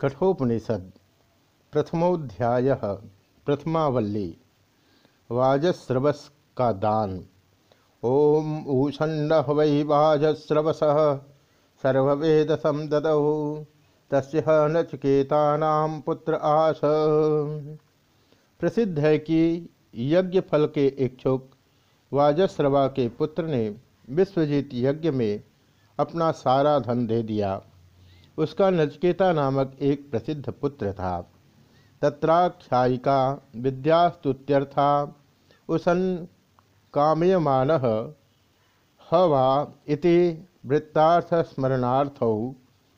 कठोपनिषद प्रथमोध्याय प्रथमावल्ली। वाजस्रवस का दान ओम ऊषण्ड वै वाजस्रवस सर्वेद ददौ। तस्य नचकेता पुत्र आस प्रसिद्ध है कि यज्ञ फल के इच्छुक वाजस्रवा के पुत्र ने विश्वजीत यज्ञ में अपना सारा धन दे दिया। उसका नचकेता नामक एक प्रसिद्ध पुत्र था। तत्राख्यायिका विद्यास्तुत्यर्था उसन कामयमान हवा इति वृत्तार्थस्मरणार्थौ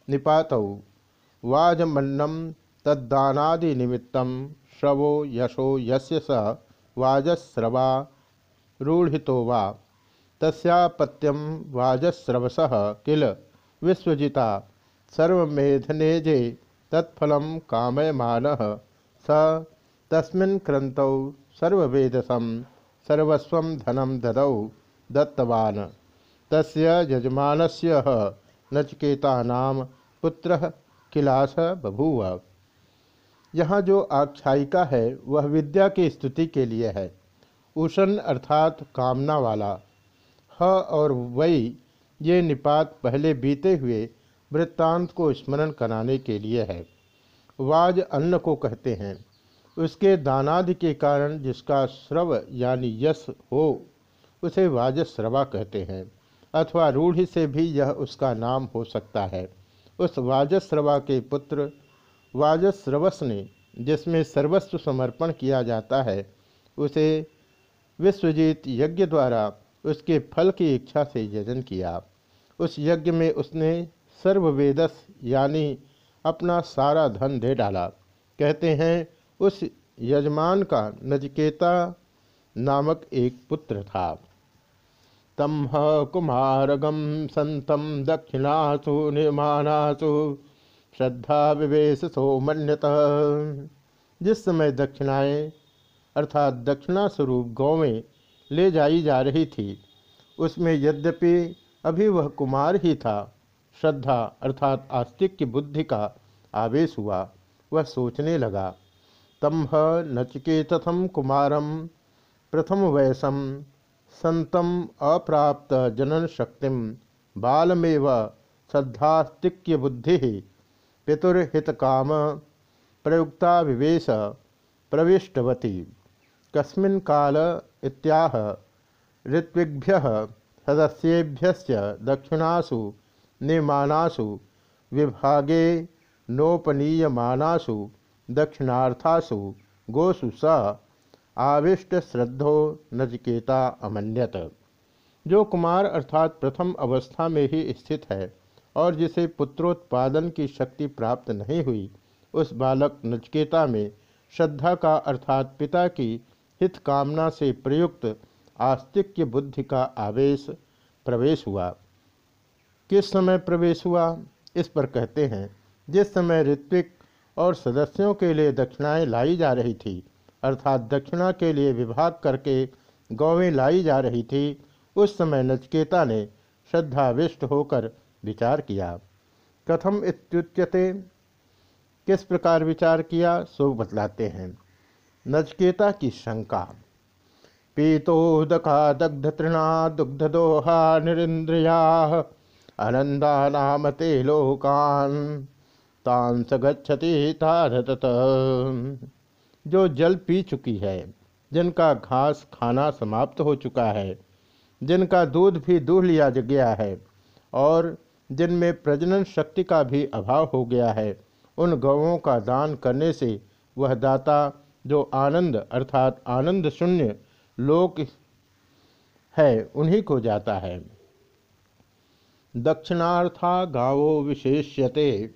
निपातौ। वाजमन्नम तद्दानादिनिमित्तं श्रवो यशो यस्य स वाजस्रवा रूढ़ितो वा। तस्यापत्यम वाजस्रवसः किल? विश्वजिता सर्वमेधनेजे तत्फल कामयमान स तस्मिन् क्रंतौ सर्ववेदसम सर्वस्व धनम ददौ दत्तवान्। तस्य यजमानस्य नचकेतानाम पुत्र किलास बभूव। यहाँ जो आख्यायिका है, वह विद्या की स्तुति के लिए है। उषण अर्थात कामना वाला। ह और वही ये निपात पहले बीते हुए वृत्तांत को स्मरण कराने के लिए है। वाज अन्न को कहते हैं। उसके दानादि के कारण जिसका श्रव यानी यश हो, उसे वाजस्रवा कहते हैं। अथवा रूढ़ि से भी यह उसका नाम हो सकता है। उस वाजस्रवा के पुत्र वाजस्रवस ने, जिसमें सर्वस्व समर्पण किया जाता है, उसे विश्वजीत यज्ञ द्वारा उसके फल की इच्छा से यजन किया। उस यज्ञ में उसने सर्ववेदस, यानी अपना सारा धन दे डाला। कहते हैं, उस यजमान का नजकेता नामक एक पुत्र था। तम कुमारगम संतम दक्षिणासु, निर्माणासु, श्रद्धा विवेश सोमन्यत। जिस समय दक्षिणाएँ, अर्थात दक्षिणा स्वरूप गौवें ले जाई जा रही थी, उसमें यद्यपि अभी वह कुमार ही था श्रद्धा अर्थात आस्तिक की बुद्धि का आवेश हुआ, वह सोचने लगा तम नचिकेतथम कुमारम, प्रथम वयसम, संतम अप्राप्त जनन शक्ति बालमेव श्रद्धास्तिक्य बुद्धि पितुर्हित काम, प्रयुक्ता विवेश, प्रविष्टवती। कस्मिन् काल इत्याह ऋत्विभ्य सदस्येभ्य दक्षिणासु निर्माणासु। विभागे नोपनीयमानासु। दक्षिणार्थासु। गोसु स। आविष्ट श्रद्धो नचकेता अमन्यत। जो कुमार अर्थात प्रथम अवस्था में ही स्थित है और जिसे पुत्रोत्पादन की शक्ति प्राप्त नहीं हुई, उस बालक नचकेता में श्रद्धा का अर्थात पिता की हित कामना से प्रयुक्त आस्तिक्य बुद्धि का आवेश प्रवेश हुआ। किस समय प्रवेश हुआ, इस पर कहते हैं। जिस समय ऋत्विक और सदस्यों के लिए दक्षिणाएँ लाई जा रही थी, अर्थात दक्षिणा के लिए विभाग करके गौवें लाई जा रही थी, उस समय नचकेता ने श्रद्धाविष्ट होकर विचार किया। कथम इत्युच्यते, किस प्रकार विचार किया, सो बतलाते हैं। नचकेता की शंका पीतोदका दग्ध तृणा दुग्ध दोहा निरिंद्रिया अनंदा नाम ते लोकान तांस गच्छति तारत जो जल पी चुकी है, जिनका घास खाना समाप्त हो चुका है, जिनका दूध भी दूह लिया गया है, और जिनमें प्रजनन शक्ति का भी अभाव हो गया है, उन गौों का दान करने से वह दाता, जो आनंद, अर्थात आनंद शून्य लोक है, उन्हीं को जाता है। दक्षिणार्था गावो विशेष्यते।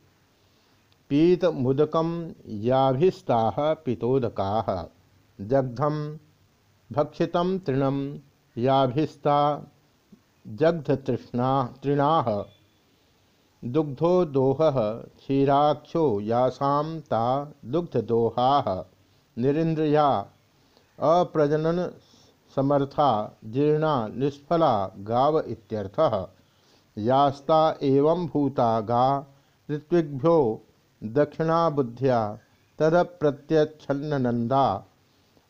पीत मुदकम याभिस्ता पितोदका। जग्धम भक्षित तृणम याभिस्ता जग्धतृष्णा तृणा। दुग्धो दोह क्षीराक्षो यासाम ता दुग्धदोहा। निरिंद्रिया अप्रजनन समर्था जीर्णा निष्फला गाव इत्यर्थः। यास्ता एवं भूता गा ऋत्विभ्यो दक्षिणाबुद्ध्या तदप्रत्यच्छन्ननंदा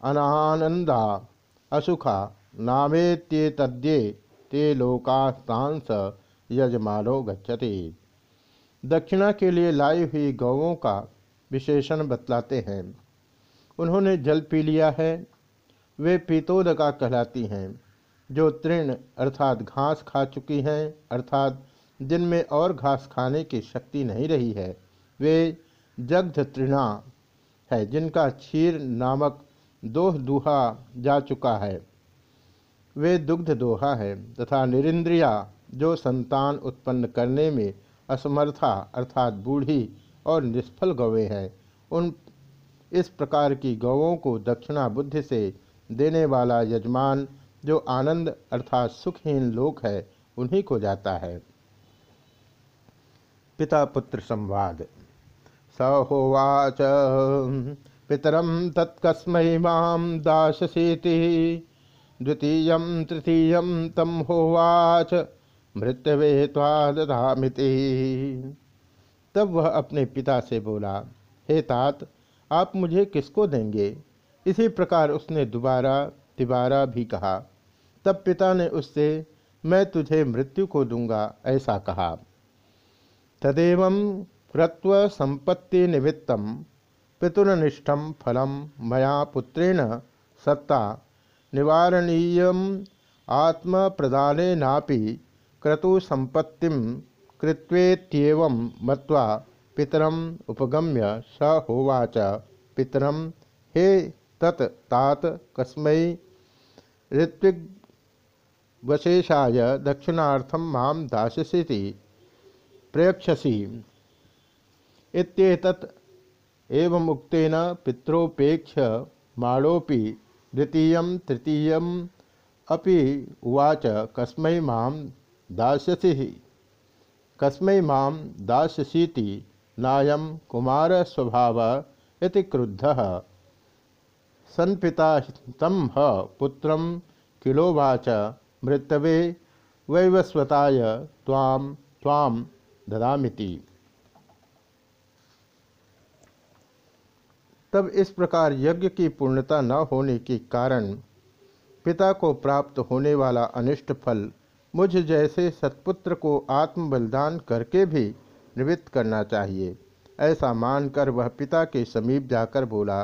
अनानंदा असुखा, नामेत्येतद्ये, ते लोकास्तांस यजमानो गच्छति। दक्षिणा के लिए लाई हुई गौों का विशेषण बतलाते हैं। उन्होंने जल पी लिया है, वे पीतोदका कहलाती हैं। जो तृण अर्थात घास खा चुकी हैं, अर्थात जिनमें और घास खाने की शक्ति नहीं रही है, वे जग्ध तृणा है, जिनका क्षीर नामक दोह दुहा जा चुका है। वे दुग्ध दोहा है तथा निरिंद्रिया, जो संतान उत्पन्न करने में असमर्था, अर्थात बूढ़ी और निष्फल गौवें हैं, उन इस प्रकार की गौों को दक्षिणा बुद्धि से देने वाला यजमान जो आनंद अर्थात सुखहीन लोक है, उन्हीं को जाता है। पिता पुत्र संवाद। स होवाच पितरम तत्कस्म माम दाससीति द्वितीय, तृतीय तम होवाच मृत्यवे त्वादधामिति तब वह अपने पिता से बोला, हे तात, आप मुझे किसको देंगे? इसी प्रकार उसने दोबारा, तिबारा भी कहा तब पिता ने उससे, मैं तुझे मृत्यु को दूँगा, ऐसा कहा। तदेव कृत्व संपत्ति निमित्तम, पितुरनिष्ठम फलम, मया पुत्रेण सत्ता निवारणीय आत्म प्रदानेनापि क्रतु संपत्ति कृत्वेत्येव मत्वा पितरम उपगम्य स होवाच। पितरम, हे तत्, तात, कस्मै ऋत्विग्वशेषाय दक्षिणार्थम माम दास्यसी प्रयक्षसी इत्येतत् एवमुक्तेन पित्रोपेक्ष माणोपि द्वितीय तृतीय अपि उवाच, कस्मै माम दास्यसि। कस्मै माम दास्यसीति नायम कुमार स्वभाव इति क्रुद्धः। सन्पिता तम ह पुत्र किलोवाच मृतवे वैवस्वताय ताम ताम ददामिति। तब इस प्रकार यज्ञ की पूर्णता न होने के कारण पिता को प्राप्त होने वाला अनिष्ट फल मुझ जैसे सत्पुत्र को आत्म बलिदान करके भी निवृत्त करना चाहिए, ऐसा मानकर वह पिता के समीप जाकर बोला,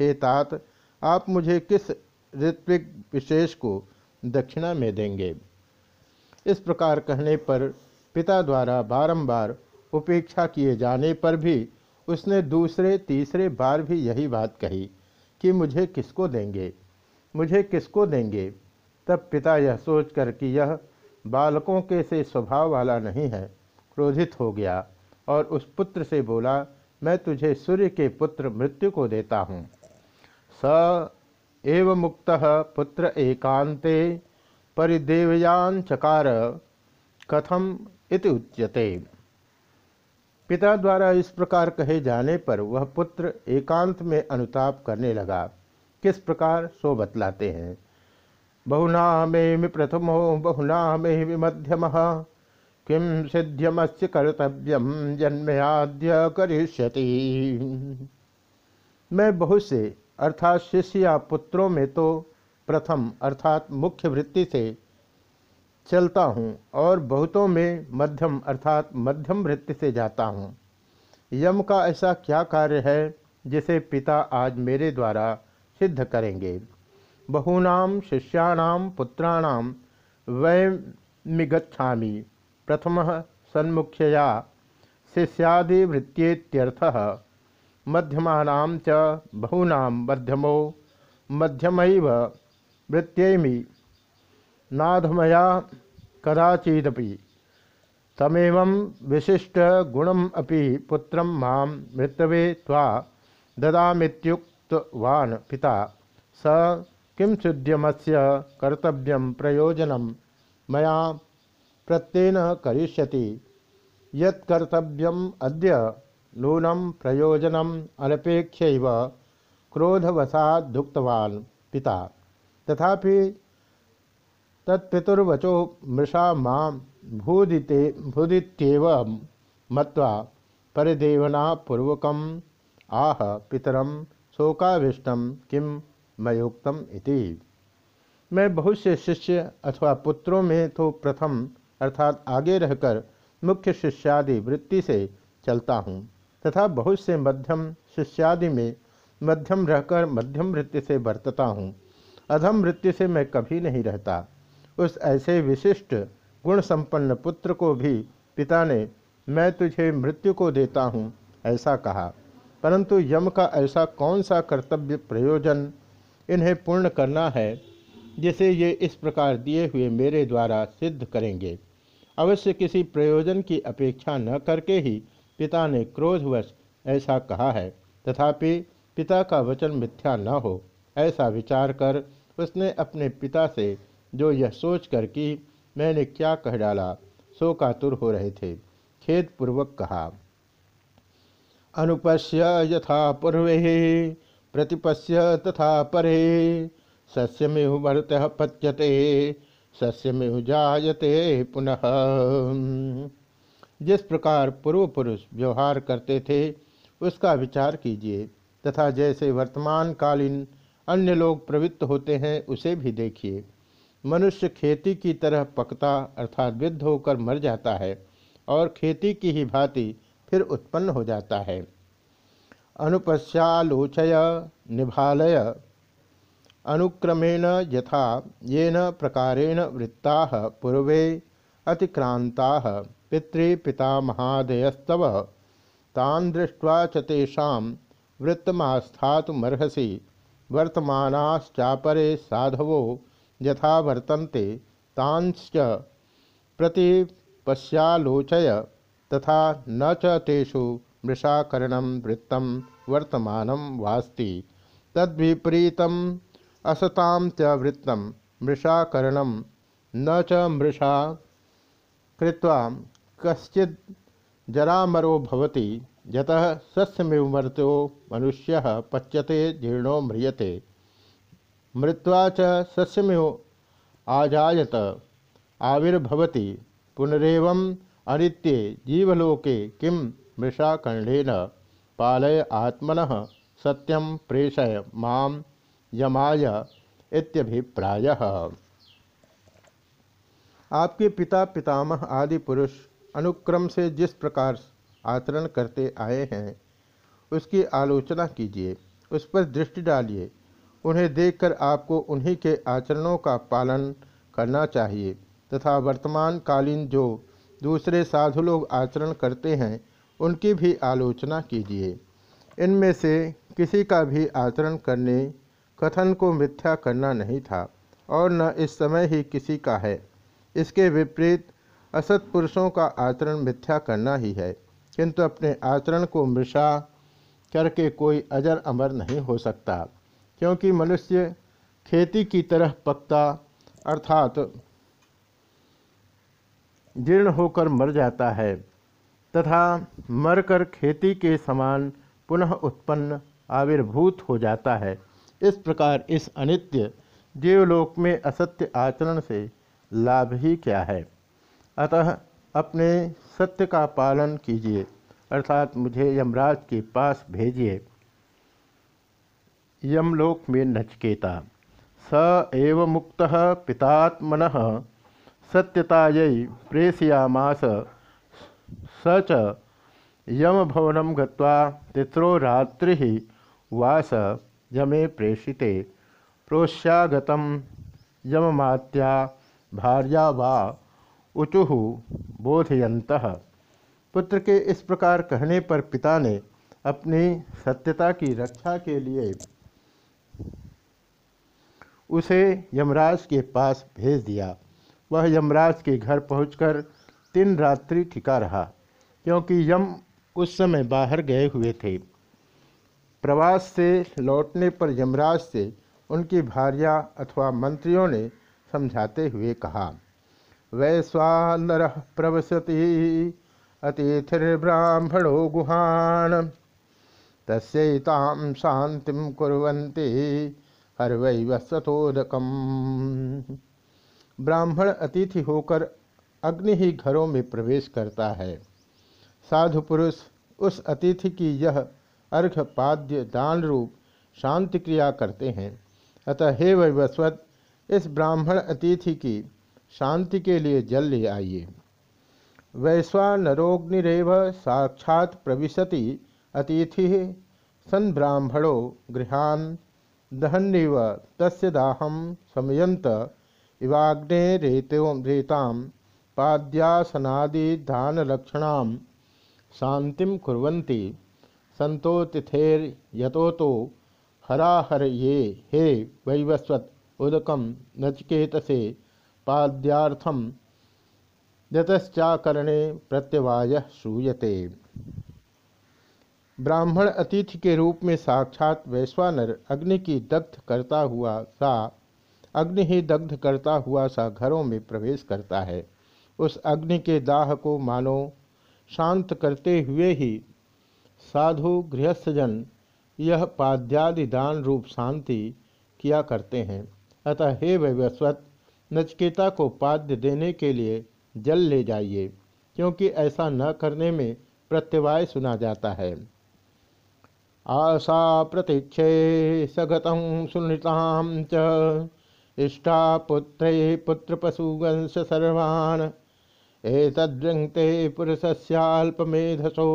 हे तात, आप मुझे किस ऋत्विक विशेष को दक्षिणा में देंगे। इस प्रकार कहने पर पिता द्वारा बारंबार उपेक्षा किए जाने पर भी उसने दूसरे, तीसरे बार भी यही बात कही कि मुझे किसको देंगे? मुझे किसको देंगे? तब पिता यह सोचकर कि यह बालकों के से स्वभाव वाला नहीं है, क्रोधित हो गया और उस पुत्र से बोला, मैं तुझे सूर्य के पुत्र मृत्यु को देता हूँ। स एव मुक्त पुत्र एकांते परिदेवयान चकार कथम इति उच्यते। पिता द्वारा इस प्रकार कहे जाने पर वह पुत्र एकांत में अनुताप करने लगा। किस प्रकार? सो बतलाते हैं। बहुना मे प्रथमो बहुना मे मध्यम। किम सिद्ध्यमस्य कर्तव्यम जन्मयाद्य करिष्यति। मैं बहुत से अर्थात शिष्य या पुत्रों में तो प्रथम अर्थात मुख्य वृत्ति से चलता हूँ और बहुतों में मध्यम अर्थात मध्यम वृत्ति से जाता हूँ। यम का ऐसा क्या कार्य है जिसे पिता आज मेरे द्वारा सिद्ध करेंगे? बहूनाम शिष्याणाम पुत्राणाम वैमिगछामी प्रथम सन्मुख्यया शिष्यादिवृत्त्यर्थ मध्यमानां च बहूनां मध्यमो मध्यमैव वृत्त्यैमि नाधमया कदाचिदपि तमेवं विशिष्टगुणम् अपि पुत्रं माँ मृतवे त्वा ददामित्युक्तवान् पिता। स किं सुद्यमस्य कर्तव्यं प्रयोजनं मया प्रत्येन करिष्यति। यत्कर्तव्यम् अद्य नूनम प्रयोजनम अनपेक्ष क्रोधवशादुक्तवान् पिता। तथापि तत्पितुर्वचो मृषा माँ भूदिते, भूदित्येव मत्वा परिदेवना पूर्वकम आह पितरम शोकाभिष्टम किम मयोक्तम इति। मैं बहुत से शिष्य अथवा पुत्रों में तो प्रथम अर्थात आगे रहकर मुख्य शिष्यादि वृत्ति से चलता हूँ। तथा बहुत से मध्यम शिष्यादि में मध्यम रहकर मध्यम वृत्ति से बरतता हूँ। अधम वृत्ति से मैं कभी नहीं रहता। उस ऐसे विशिष्ट गुण संपन्न पुत्र को भी, पिता ने, मैं तुझे मृत्यु को देता हूँ, ऐसा कहा। परंतु यम का ऐसा कौन सा कर्तव्य प्रयोजन इन्हें पूर्ण करना है, जिसे ये इस प्रकार दिए हुए मेरे द्वारा सिद्ध करेंगे? अवश्य किसी प्रयोजन की अपेक्षा न करके ही पिता ने क्रोधवश ऐसा कहा है, तथापि पिता का वचन मिथ्या न हो, ऐसा विचार कर उसने अपने पिता से जो यह सोच कर कि मैंने क्या कह डाला, सो कातुर हो रहे थे। खेद पूर्वक कहा, अनुपश्य यथा पूर्वे, प्रतिपश्य तथा परे सस्यमेव वर्त पच्यते सस्यमेव जायते पुनः। जिस प्रकार पूर्व पुरुष व्यवहार करते थे, उसका विचार कीजिए, तथा जैसे वर्तमान कालीन अन्य लोग प्रवृत्त होते हैं, उसे भी देखिए। मनुष्य खेती की तरह पकता अर्थात वृद्ध होकर मर जाता है, और खेती की ही भांति फिर उत्पन्न हो जाता है। अनुपस्यालोचय निभालय। अनुक्रमेण यथा येन प्रकारेण वृत्ता पूर्वे अतिक्रांता। पितृपितामहादयस्तव तान दृष्ट्वा च तेषां वर्तमानाश्चापरे साधवो यथा वर्तन्ते तांश्च प्रतिपश्यालोचय तथा न च तेषु वृत्तं वर्तमानं वास्ति। तद्विपरीतम् असतां च वृत्तं मृषाकरणं न च मृषा कृत्वा कश्चित् जरामरो भवति मनुष्य पच्यते, जीर्णो म्रियते। मृत्वा च आजायत, आविर्भवति। पुनरेवं अनित्ये जीवलोके किं मृषाकण्डेन पालय आत्मन सत्यम प्रेषय माम यमाय इत्यभिप्रायः। आपके पिता पितामह आदि पुरुष अनुक्रम से जिस प्रकार आचरण करते आए हैं, उसकी आलोचना कीजिए, उस पर दृष्टि डालिए। उन्हें देखकर आपको उन्हीं के आचरणों का पालन करना चाहिए तथा वर्तमान कालीन जो दूसरे साधु लोग आचरण करते हैं, उनकी भी आलोचना कीजिए। इनमें से किसी का भी आचरण करने, कथन को मिथ्या करना नहीं था और न इस समय ही किसी का है। इसके विपरीत असत पुरुषों का आचरण मिथ्या करना ही है, किंतु अपने आचरण को मृषा करके कोई अजर अमर नहीं हो सकता, क्योंकि मनुष्य खेती की तरह पकता, अर्थात जीर्ण होकर मर जाता है, तथा मरकर खेती के समान पुनः उत्पन्न आविर्भूत हो जाता है। इस प्रकार इस अनित्य जीवलोक में असत्य आचरण से लाभ ही क्या है? अतः अपने सत्य का पालन कीजिए, अर्थात मुझे यमराज के पास भेजिए। यमलोक में नचकेता, स एव मुक्त पितात्मन, सत्यतायै प्रेषयामास, स यम भवन गत्वा तिस्रो रात्रि वास, यमे प्रेषिते। प्रोश्यागत यममात्या भार्या वा उचुह बोधयंत पुत्र के इस प्रकार कहने पर पिता ने अपनी सत्यता की रक्षा के लिए उसे यमराज के पास भेज दिया। वह यमराज के घर पहुंचकर तीन रात्रि ठिका रहा, क्योंकि यम उस समय बाहर गए हुए थे। प्रवास से लौटने पर यमराज से उनकी भार्या अथवा मंत्रियों ने समझाते हुए कहा वैश्वानर प्रवसति अतिथिर्ब्राह्मणो गुहान तस्ताम शांति कुरंती हर वै वसतोदकम ब्राह्मण अतिथि होकर अग्नि ही घरों में प्रवेश करता है। साधु पुरुष, उस अतिथि की यह अर्घपाद्य दान रूप शांति क्रिया करते हैं। अतः हे वैवस्वत, इस ब्राह्मण अतिथि की शांति के लिए जल ले आइए। वैश्वानरोग्निरेव साक्षात प्रविशति अतिथि सन ब्राह्मणो गृहान दहन्व तस्य दाहम समयंत इवाग्ने रेतो रेताम पाद्यासनादिदानलक्षणां शांतिम कुर्वन्ति। संतोतिथेर्यतो तो हराहर ये हे वैवस्वत उदकम नचकेतसे पाद्यार्थम यतश्चाकरणे प्रत्यवाय श्रूयते। ब्राह्मण अतिथि के रूप में साक्षात वैश्वानर अग्नि की दग्ध करता हुआ सा, अग्नि ही दग्ध करता हुआ सा घरों में प्रवेश करता है। उस अग्नि के दाह को मानो, शांत करते हुए ही साधु गृहस्थजन यह पाद्यादि दान रूप शांति किया करते हैं। अतः हे वैवस्वत नचकेता को पाद्य देने के लिए जल ले जाइए, क्योंकि ऐसा न करने में प्रत्यवाय सुना जाता है। आशा प्रतीक्षे सगत सुनृताम च, इष्टा पुत्रे पुत्र पशुवंश सर्वान् एतद्रङ्क्ते पुरुषस्याल्पमेधसो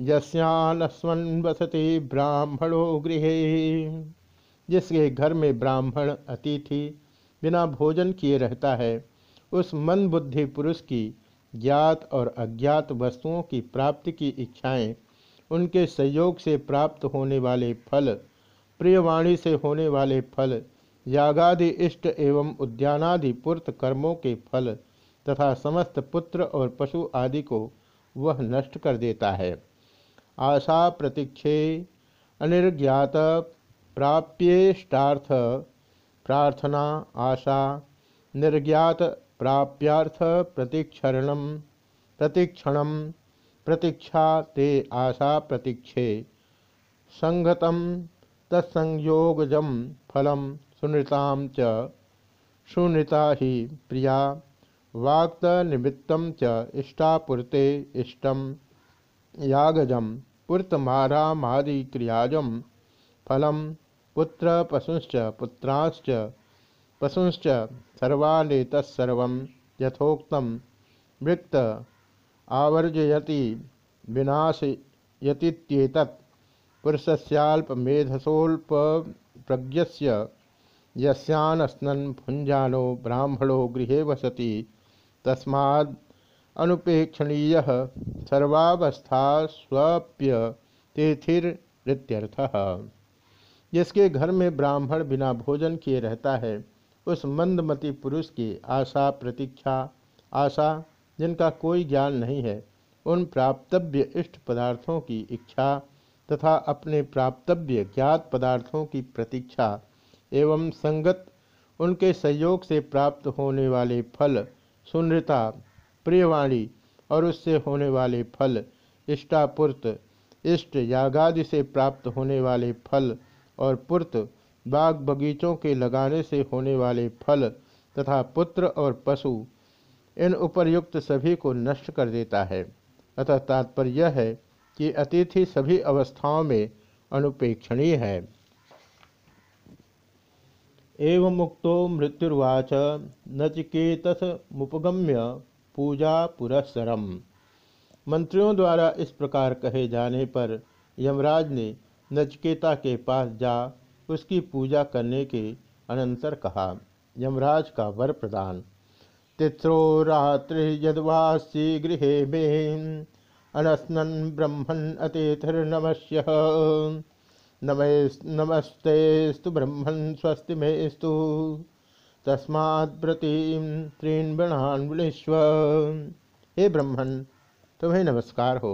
यस्यानस्वन वसति ब्राह्मणो गृह। जिसके घर में ब्राह्मण अतिथि बिना भोजन किए रहता है, उस मन बुद्धि पुरुष की ज्ञात और अज्ञात वस्तुओं की प्राप्ति की इच्छाएँ, उनके सहयोग से प्राप्त होने वाले फल, प्रियवाणी से होने वाले फल, यागादि इष्ट एवं उद्यानादि पूर्त कर्मों के फल तथा समस्त पुत्र और पशु आदि को वह नष्ट कर देता है। आशा प्रतीक्षे अनिर्ज्ञात प्राप्येष्टार्थ प्रार्थना, आशा, निर्ज्ञात प्राप्यार्थ प्रतीक्षण प्रतीक्षण, प्रतीक्षा ते आशा प्रतीक्षे संगतम तत्संयोगजम फलम सुनृताम च, सुनृता ही प्रिया वाक्त निमित्त च इष्टापुरते इष्टम यागजम पुरतमारामादि क्रियाजम फलम पुत्र पशुश्च, पुत्राश्च, पशुश्च सर्वानेतत्सर्व यथोक्तम वृत्त आवर्जयति विनाशयतीत पुरुषस्याल्पमेधसोल्प प्रज्ञस्य यस्यानस्नन् भुंजानो ब्राह्मणो गृहे वसति। तस्माद् स्वप्य तिथिरित्यर्थः जिसके घर में ब्राह्मण बिना भोजन किए रहता है, उस मंदमती पुरुष की आशा, प्रतीक्षा, आशा, जिनका कोई ज्ञान नहीं है, उन प्राप्तव्य इष्ट पदार्थों की इच्छा तथा अपने प्राप्तव्य ज्ञात पदार्थों की प्रतीक्षा एवं संगत, उनके सहयोग से प्राप्त होने वाले फल सुनृता प्रियवाणी और उससे होने वाले फल, इष्टापुर्त, इष्ट यागादि से प्राप्त होने वाले फल और पुर्त बाग बगीचों के लगाने से होने वाले फल तथा पुत्र और पशु इन उपर्युक्त सभी को नष्ट कर देता है। अतः तात्पर्य यह है कि अतिथि सभी अवस्थाओं में अनुपेक्षणीय है। एवं मुक्तो मृत्युर्वाच नचिकेतस मुपगम्य पूजा पुरस्सरम मंत्रियों द्वारा इस प्रकार कहे जाने पर यमराज ने नचकेता के पास जा उसकी पूजा करने के अनंतर कहा, यमराज का वर प्रदान तिस्रो रात्रि यदवासी गृह में अनस्नन ब्रह्मण अतिथिर्नमश्य। नमस्तेस्तु ब्रह्मण स्वस्ति मेस्तु तस्मात्प्रतीम त्रीन बृणान विश्व हे ब्रह्मण तुम्हें नमस्कार हो,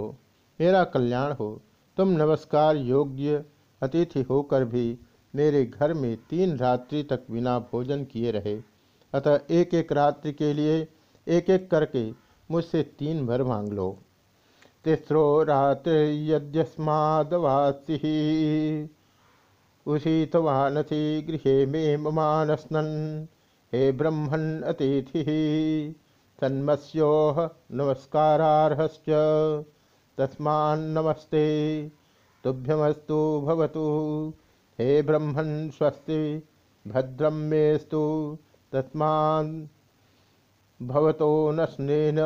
मेरा कल्याण हो तुम नमस्कार योग्य अतिथि होकर भी मेरे घर में तीन रात्रि तक बिना भोजन किए रहे। अतः एक एक रात्रि के लिए एक एक करके मुझसे तीन भर मांग लो। तिस्रो रात्रियद्यस्मादवासी उषितवानसी गृह मे ममानस्नन्। हे ब्रह्मण अतिथि। तन्मस्योह नमस्कारार्हश्च। तस्मान्नमस्ते तुभ्यमस्तु भवतु। हे ब्रह्मन् स्वस्ति भद्रम मेस्तु तस्मान् न स्नेन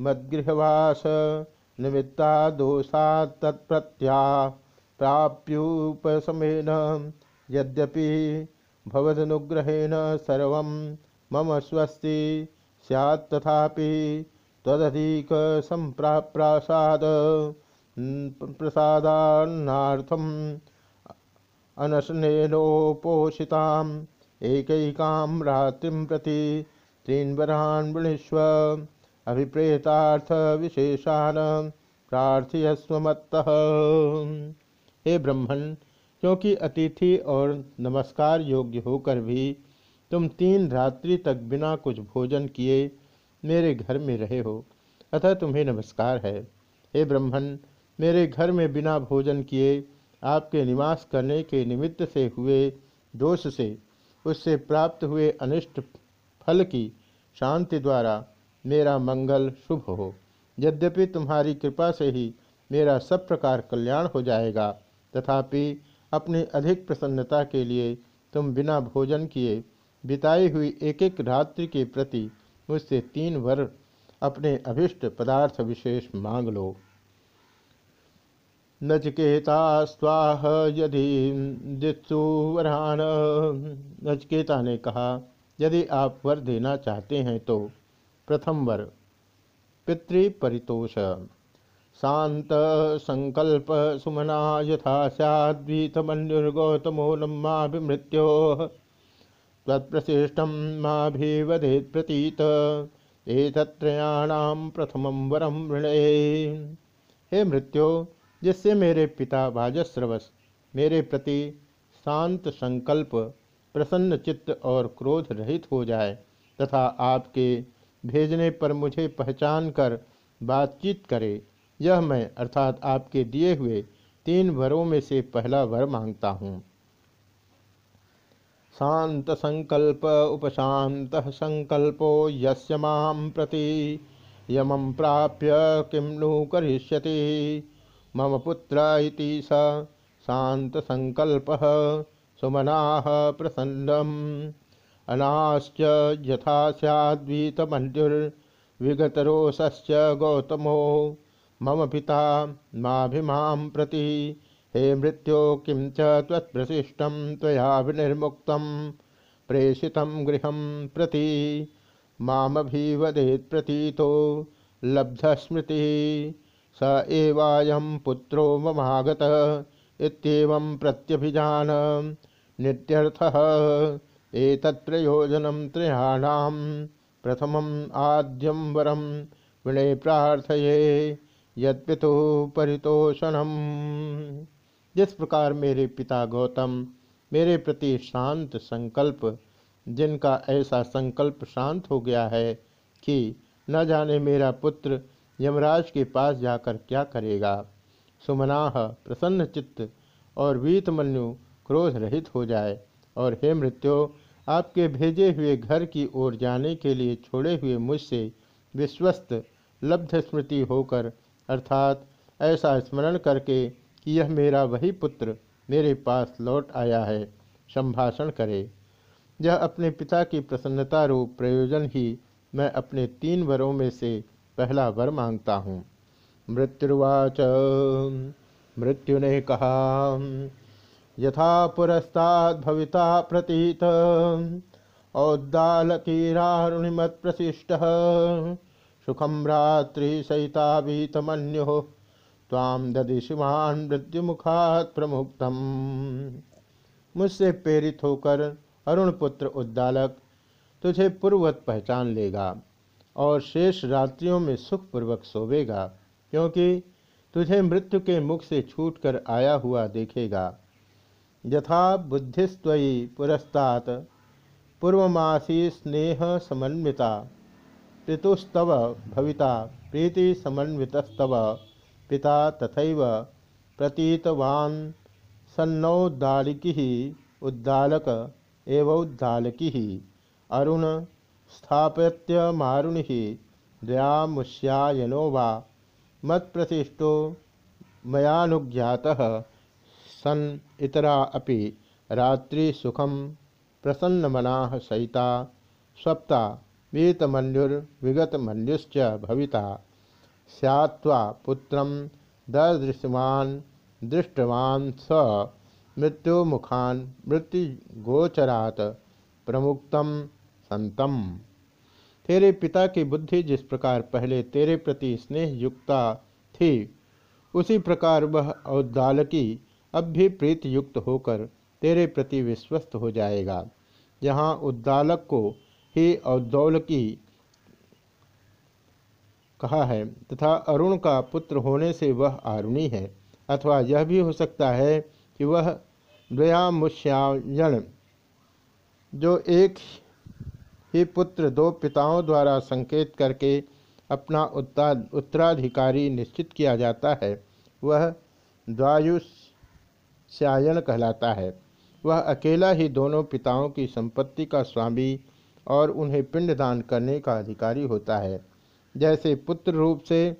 मद्गृहवास, निमित्ता दोषा तत्प्रत्या प्राप्युपशमेन। यद्यपि भवदनुग्रहेण सर्व मम स्वस्ति, स्यात् तदधिक संप्राप्रासाद प्रसादान्नार्थम अनशनेनोपोषिताम्। एकैकां रात्रिं प्रति तीन वरान् वृणीष्व अभिप्रेतार्थविशेषान् प्रार्थयस्व मत्तः। हे ब्रह्मण क्योंकि अतिथि और नमस्कार योग्य होकर भी तुम तीन रात्रि तक बिना कुछ भोजन किए मेरे घर में रहे हो, अतः तुम्हें नमस्कार है। हे ब्रह्मण मेरे घर में बिना भोजन किए, आपके निवास करने के निमित्त से हुए दोष से, उससे प्राप्त हुए अनिष्ट फल की शांति द्वारा मेरा मंगल शुभ हो। यद्यपि तुम्हारी कृपा से ही मेरा सब प्रकार कल्याण हो जाएगा, तथापि अपनी अधिक प्रसन्नता के लिए तुम बिना भोजन किए बिताई हुई एक एक रात्रि के प्रति मुझसे तीन वर अपने अभिष्ट पदार्थ विशेष मांग लो। नचकेता स्वाह यदि दित्सुवरान नचकेता ने कहा, यदि आप वर देना चाहते हैं तो प्रथम वर, पितृपरितोष। शांत संकल्प सुमना यथा सैद्वीतमन्युर्गौतमो नमाभिमृत्यो तत्प्रशिष्टम माभिवदेत प्रतीत। एतत्रयाणाम प्रथमं वरम वृणे। हे मृत्यो, जिससे मेरे पिता भाजस्रवस मेरे प्रति शांत संकल्प, प्रसन्न चित्त और क्रोध रहित हो जाए, तथा आपके भेजने पर मुझे पहचान कर बातचीत करे, यह मैं अर्थात आपके दिए हुए तीन वरों में से पहला वर माँगता हूँ। शांत संकल्प उपशांत संकल्पो यस्य माँ प्रति। यमं प्राप्य किं नु करिष्यति? मम पुत्र इति स शान्तसङ्कल्पः सुमनाः प्रसन्नम्। अनाश्च यथा स्याद्वीतमन्युर्विगतरोषश्च गौतमो। मम पिता माभिमां प्रति। हे मृत्यो किं च त्वत्प्रशिष्टं त्वया विनिर्मुक्तं, प्रेषितं गृहं प्रति, मामभिवदेत् प्रतीतो लब्धस्मृतिः, स एवायं पुत्रो ममागत इत्येवं प्रत्यभिजान, नित्यर्थः एतत्प्रयोजनं त्रयाणां, प्रथमम् आद्यं वरं विनय प्रार्थये यद्पितु परितोषणम। जिस प्रकार मेरे पिता गौतम, मेरे प्रति शांत संकल्प, जिनका ऐसा संकल्प शांत हो गया है कि न जाने मेरा पुत्र यमराज के पास जाकर क्या करेगा। सुमनाह प्रसन्न चित्त और वीतमन्यु क्रोध रहित हो जाए और हे मृत्यु, आपके भेजे हुए घर की ओर जाने के लिए छोड़े हुए मुझसे विश्वस्त, लब्ध स्मृति होकर, अर्थात ऐसा स्मरण करके कि यह मेरा वही पुत्र मेरे पास लौट आया है। संभाषण करे। यह अपने पिता की प्रसन्नता रूप प्रयोजन ही मैं अपने तीन वरों में से पहला वर माँगता हूँ। मृत्युवाच मृत्यु ने कहा, यथा पुरस्ताद भविता प्रतीत। औद्दालकीरारुणिमत प्रशिष्ट सुखम रात्रि सहितावीतमन्यो ताम ददिशिवान मृत्युमुखात प्रमुक्तम मुझसे प्रेरित होकर अरुण पुत्र उद्दालक तुझे पूर्ववत पहचान लेगा और शेष रात्रियों में सुखपूर्वक सोवेगा, क्योंकि तुझे मृत्यु के मुख से छूटकर आया हुआ देखेगा। यथा बुद्धिस्वी पुरस्तात पूर्वमासी स्नेह समन्विता, पितुस्तव भविता, प्रीति समन्वितस्तव पिता तथैव प्रतीतवान् सन्नौद्दालिकी उद्दालक एवोद्दालकी अरुण स्थापत्य मारुणि दयामुष्यायनो वा। मत प्रतिष्ठो मयानुज्ञातः। सन इतरा अपि रात्रि सुखम प्रसन्नमना सहिता। स्वप्ता वीतमन्युर्विगतमन्युश्च भविता। स्यात्वा पुत्रं ददृश्यवान् दृष्टवान् स मृत्युमुखान् मृत्युगोचरात् प्रमुक्तम संतम तेरे पिता की बुद्धि जिस प्रकार पहले तेरे प्रति स्नेह युक्ता थी, उसी प्रकार वह औदालकी अब भी प्रीत युक्त होकर तेरे प्रति विश्वस्त हो जाएगा। यहाँ उद्दालक को ही औदौलकी कहा है, तथा अरुण का पुत्र होने से वह आरुणी है, अथवा यह भी हो सकता है कि वह द्वयामुष्यायण जो एक ही पुत्र दो पिताओं द्वारा संकेत करके अपना उत्तराधिकारी निश्चित किया जाता है, वह द्वायुष्यायण कहलाता है। वह अकेला ही दोनों पिताओं की संपत्ति का स्वामी और उन्हें पिंडदान करने का अधिकारी होता है। जैसे पुत्र रूप से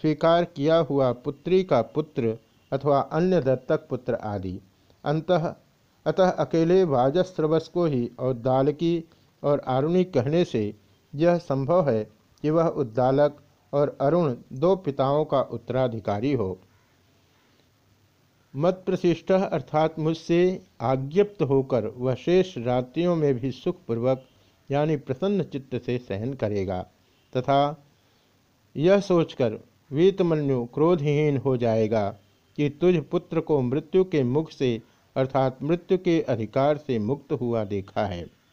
स्वीकार किया हुआ पुत्री का पुत्र अथवा अन्य दत्तक पुत्र आदि। अंतः, अतः अकेले वाजस्त्रवस को ही औद्दालकी और आरुणी कहने से यह संभव है कि वह उद्दालक और अरुण दो पिताओं का उत्तराधिकारी हो। मत प्रशिष्ट अर्थात मुझसे आज्ञप्त होकर वह शेष रात्रियों में भी सुखपूर्वक यानी प्रसन्न चित्त से सहन करेगा तथा यह सोचकर वीतमन्यु क्रोधहीन हो जाएगा कि तुझ पुत्र को मृत्यु के मुख से, अर्थात मृत्यु के अधिकार से मुक्त हुआ देखा है।